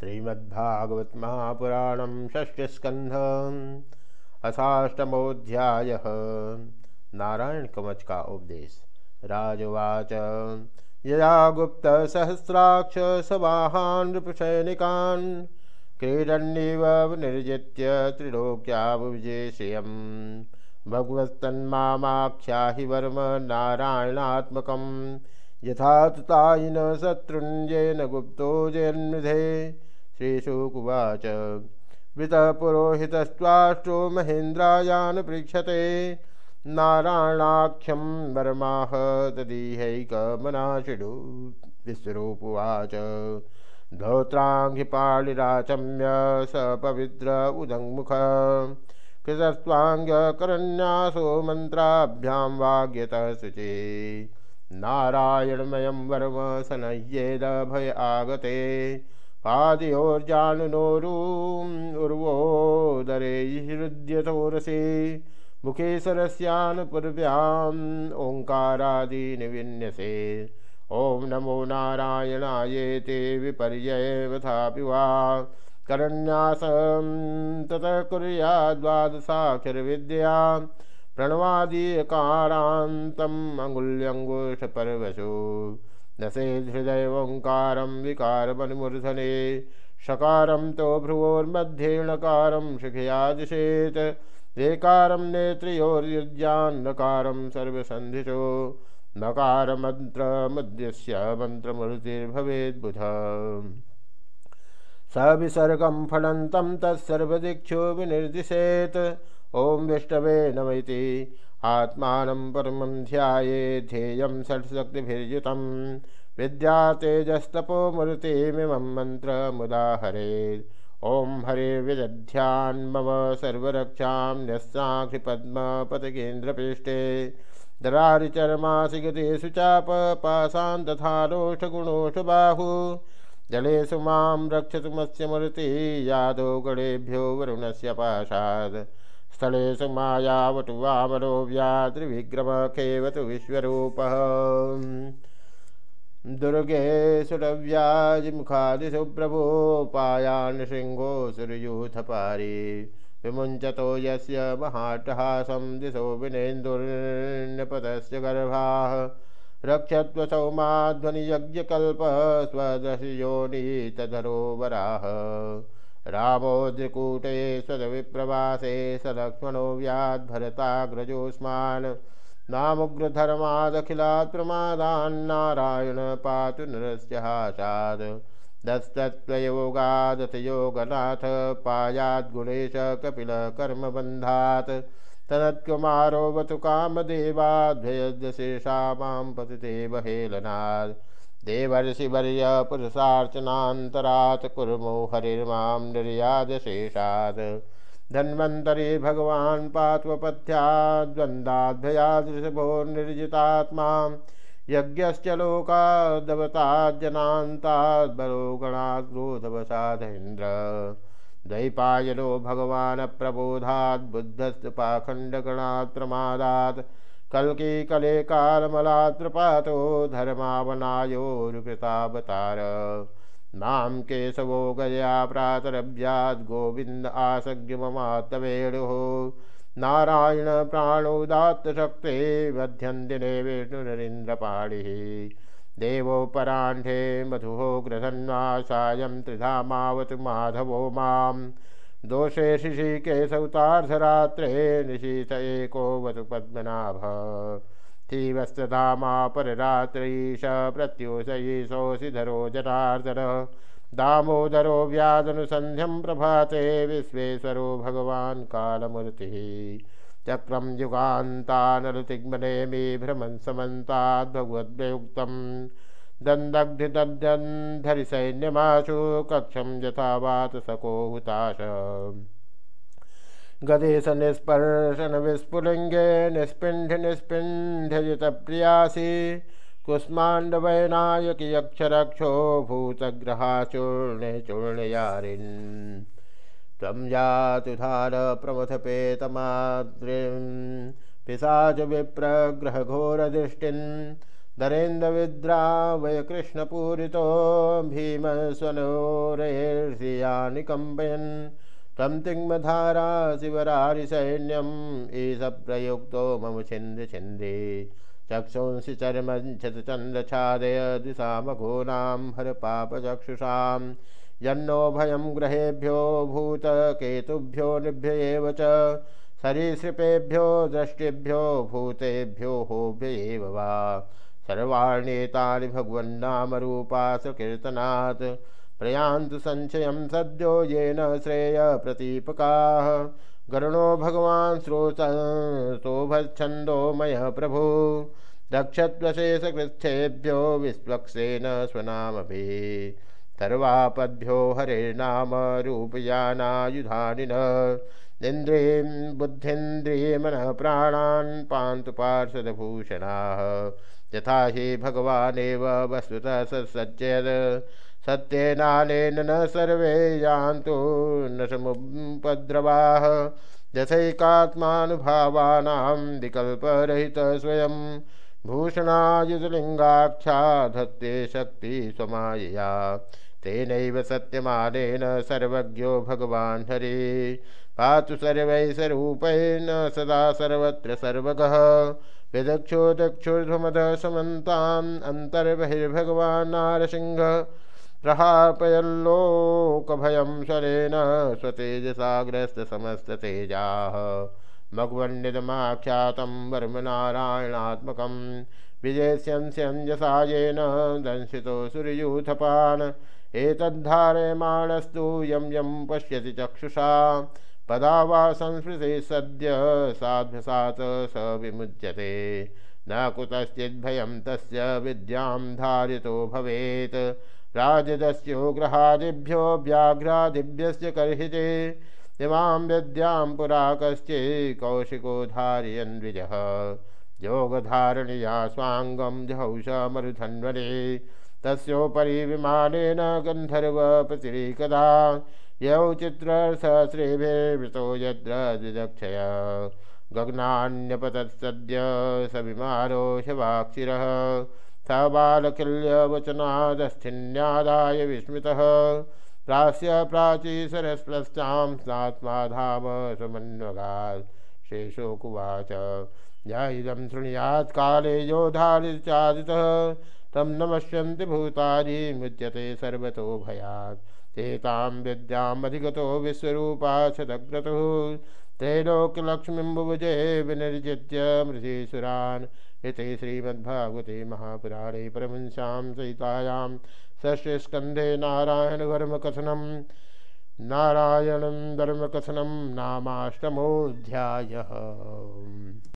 श्रीमद्भागवत महापुराण षष्ठस्कंध अथाष्टमोध्याय नारायण कवच का उपदेश। राजवाच। यया गुप्त सहस्राक्ष सवाहान नृपसैनिकान् क्रीडन्नीव निर्जित्य त्रिलोक्याविजयश्रियम् भगवत्तन्माख्याहि वर्म नारायणात्मकम् यथा तुतायिन शत्रुञ्जेन गुप्तो जन्मधे श्रीशुकुवाच वितपुरोहितस्त्वाष्टो महेन्द्रायान् पृक्षते नारायणाख्यं वर्माह तदीहैकमनाशिडु, विश्वरूपुवाच। धौत्राङ्घिपाणिराचम्य स पवित्र उदङ्मुख कृतस्त्वाङ्गकरन्यासो मन्त्राभ्यां वाग्यतः शुचि। नारायणमयं वर्म शनय्येदभय आगते पादयोर्जानुनोरूम् उर्वोदरे हृद्यतोरसि मुखे सरस्यान् पूर्व्याम् ओङ्कारादीनि विन्यसे ॐ नमो नारायणायेते विपर्ययवथापि वा करन्यासं ततः कुर्याद्वादशाक्षरविद्या प्रणवादीयकारान्तम् नसेद्धृदयवङ्कारं विकारमनुमूर्धने, शकारं तो भ्रुवोर्मध्येणकारं शिखयादिशेत् रेकारं नेत्रयोर्युज्यान्नकारं सर्वसन्धिशो नकारमन्त्रमुद्देश्य मन्त्रमूर्तिर्भवेद्बुध। स विसर्गं फलन्तं तत्सर्वदिक्षु विनिर्दिशेत्, ॐ विष्णवे नमैति आत्मानं परमं ध्याये ध्येयं विद्या तेजस्तपोमूर्तिमिमं मन्त्रमुदाहरेत् ॐ हरे ओं हरे व्यद्याक्षा विदध्यान्मम सर्वरक्षां न्यस्साक्षिपद्मपतकेन्द्रपृष्ठे दरारिचरमासि गतेषु चापपाशान्तथारोषगुणोषु बाहु। जलेषु माँ रक्षतुमस्य मूर्तिः यादो गणेभ्यो वरुणस्य पाशात्। स्थलेषु मायावटु वामनो व्यातृविग्रमखेवतु विश्वरूपः। दुर्गे सुरव्याजिमुखादिषु प्रभोपायान् शृङ्गो सुरयूथपारी विमुञ्चतो यस्य महाट्टहासं दिशो विनेन्दुर्नपतस्य गर्भाः। रक्षत्वसौ माध्वनियज्ञकल्प स्वदशयोनितधरो वराः। रामोद्रकूटे सदविप्रवासे सलक्ष्मणो व्याद्भरताग्रजोऽस्मान् नामुग्रधर्मादखिलात् प्रमादान्नारायण पातु नरस्य हासात् दस्तत्वयोगादथ योगनाथ पायाद्गुणेश कपिलकर्मबन्धात् तनत्कुमारोऽवतु कामदेवाद्भयदशेषा माँ पतिदेव हेलनात् देवर्षिवर्य पुरुषार्चनान्तरात् कुर्मो हरिर्मां निर्यादशेषात् धन्वन्तरे भगवान् पात्वपथ्याद्वन्द्वाद्भयादृशभोर्निर्जितात्मा यज्ञश्च लोकादवताज्जनान्ताद्बलो गणात् क्रोधवसाधेन्द्र द्वैपायनो भगवान् प्रबोधात् बुद्धस्तु पाखण्डगणात् प्रमादात् कल्की कले कालमलात्रपातो धर्मावनायोरुकृतावतार। नाम केशवो गया गोविन्द आसज्ञ ममात्तवेणुः नारायण प्राणोदात्तशक्ते मध्यन्दिने विष्णुनरीन्द्रपाणिः देवोपराह्णे मधुः ग्रधन्वा सायं त्रिधामावतु माधवो माँ दोषे शिशिकेशौतार्धरात्रे निशीत एको वतु पद्मनाभ। धीवस्तधामा पररात्रीश प्रत्युषयीशोऽसिधरो जनार्दनः दामोदरो व्यादनुसन्ध्यं प्रभाते विश्वेश्वरो भगवान् कालमूर्तिः। चक्रं युगान्तानरुतिग्मनेमि भ्रमन् समन्ताद्भगवद्व्युक्तं दन्दग्धिदध्यन्धरिसैन्यमाशु कक्षं यथा वातसको हुताश गदेश निष्पर्शन विस्फुलिङ्गे निष्पिण्ढ निष्पिण्ढयुतप्रियासि कुष्माण्डवैनायकि यक्षरक्षो भूतग्रहाचूर्णे चूर्णयारिन्। त्वं जातुधार प्रमथपेतमाद्रिं पिशाच विप्रग्रहघोरदृष्टिन् दरेन्द्रविद्रावय कृष्णपूरितो भीमस्वनोरैर्षियानि कम्पयन् तं तिङ्मधारा शिवरारिसैन्यम् ईश प्रयुक्तो मम छिन्द छिन्दे चक्षुंसि चर्मञ्छतचन्द्रछादय दिशामघूनां हरपापचक्षुषां यन्नो भयं ग्रहेभ्यो भूतकेतुभ्यो निभ्य एव च। सरीसृपेभ्यो दृष्टिभ्यो भूतेभ्यो होभ्य एव वा। सर्वाण्येतानि भगवन्नामरूपासकीर्तनात् प्रयान्तु सञ्चयं सद्यो येन श्रेयप्रतीपकाः गरुणो भगवान् श्रोतो भच्छन्दोमयः प्रभु। दक्षत्वशेषकृच्छेभ्यो विस्वक्सेन स्वनामभिः। सर्वापद्भ्यो हरेर्नाम रूपयानायुधानिन। इन्द्रियं बुद्धिन्द्रियमनः प्राणान् पान्तु पार्षदभूषणाः यथा हि भगवानेव वस्तुतः सज्जयद सत्येनानेन न सर्वे यान्तु न समुपद्रवाः। यथैकात्मानुभावानां विकल्परहितः स्वयं भूषणायुधलिङ्गाख्या धत्ते शक्ति स्वमायया। तेनैव सत्यमानेन सर्वज्ञो भगवान् हरे। पातु सर्वैः स्वरूपेण सदा सर्वत्र सर्वगः। विदक्षो दक्षुर्ध्वमद समन्तान् अन्तर्बहिर्भगवान् नारसिंह। प्रहापयल्लोकभयं शरेण स्वतेजसाग्रस्तसमस्ततेजाः। मघवन्निदमाख्यातं वर्मनारायणात्मकं विजयस्यंस्यञ्जसायेन दंशितो सुरयूथपान्। एतद्धारयमाणस्तु यं यं पश्यति चक्षुषा। पदा वा संस्मृति सद्य साध्वसात स विमुच्यते न कुतश्चिद्भयं तस्य विद्यां धारितो भवेत्। राजदस्योग्रहादिभ्यो व्याघ्रादिभ्यस्य कर्हिते। इमां विद्यां पुरा कश्चि कौशिको धारयन् द्विजः। योगधारणया स्वाङ्गं जहौषमरुधन्वने। तस्योपरि विमानेन गन्धर्वपतिरिकदा यौ चित्रसहस्रेभिर्वृतो यद्र द्विदक्षय गगनान्यपतत्सद्य स विमारोह्यवाक्षिरः स बालकिल्यवचनादस्थिन्यादाय विस्मृतः प्रास्य प्राचीसरस्पृष्टां स्नात्मा धाम समन्वगात् शेषोकुवाच इदं शृणुयात् काले योधारिचादितः तं नमस्यन्ति भूतानि मुच्यते सर्वतो भयात्। एतां विद्यामधिगतो विश्वरूपा शतक्रतुः त्रैलोक्यलक्ष्मीम्बुभुजे विनिर्जित्य मृधीसुरान्। इति श्रीमद्भागवते महापुराणे परमंस्यां सहितायां षष्ठस्कन्धे नारायणधर्मकथनं। नारायणं धर्मकथनं नामाष्टमोऽध्यायः।